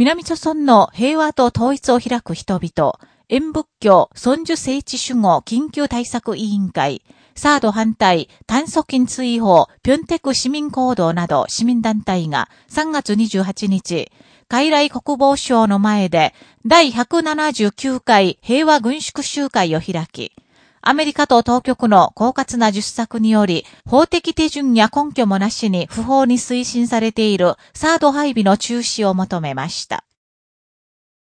南朝村の平和と統一を開く人々、演仏教、尊樹聖地守護緊急対策委員会、サード反対、炭素菌追放、ピョンテク市民行動など市民団体が3月28日、海来国防省の前で第179回平和軍縮集会を開き、アメリカと当局の狡猾な術策により、法的手順や根拠もなしに不法に推進されているサード配備の中止を求めました。